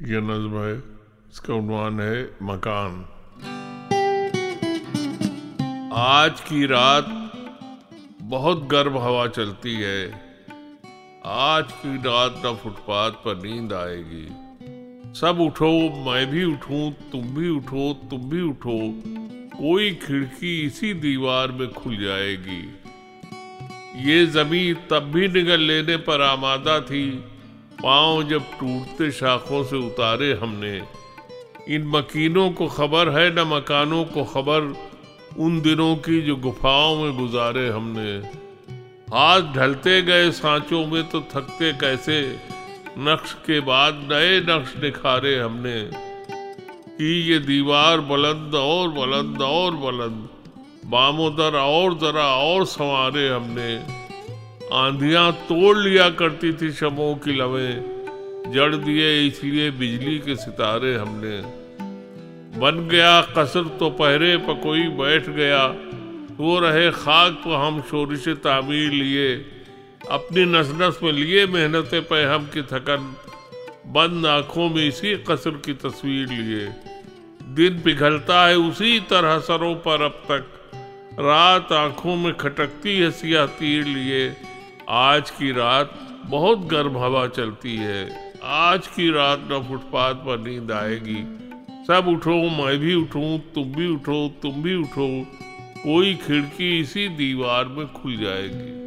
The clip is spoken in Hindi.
ये नज्म है इसका उन्वान है मकान। आज की रात बहुत गर्म हवा चलती है। आज की रात न फुटपाथ पर नींद आएगी। सब उठो, मैं भी उठूं, तुम भी उठो, तुम भी उठो। कोई खिड़की इसी दीवार में खुल जाएगी। ये ज़मीन तब भी निगल लेने पर आमादा थी पाँव जब टूटते शाखों से उतारे हमने, इन मकीनों को खबर है, न मकानों को खबर, उन दिनों की जो गुफाओं में गुजारे हमने। हाथ ढलते गए सांचों में तो थकते कैसे, नक्श के बाद नए नक्श निखारे हमने। कि ये दीवार बुलंद और बुलंद और बुलंद बामोदर और जरा और संवारे हमने। आंधियाँ तोड़ लिया करती थी शमों की लवे। जड़ दिए इसलिए बिजली के सितारे हमने। बन गया कसर तो पहरे पर कोई बैठ गया। वो रहे खाक पर हम शोरिश तामीर लिए। अपनी नस नस में लिए मेहनत पे हम की थकन। बंद आँखों में इसी कसर की तस्वीर लिए। दिन पिघलता है उसी तरह सरों पर अब तक। रात आँखों में खटकती है सिया तीर लिए। आज की रात बहुत गर्म हवा चलती है। आज की रात न फुटपाथ पर नींद आएगी। सब उठो, मैं भी उठूं, तुम भी उठो, तुम भी उठो। कोई खिड़की इसी दीवार में खुल जाएगी।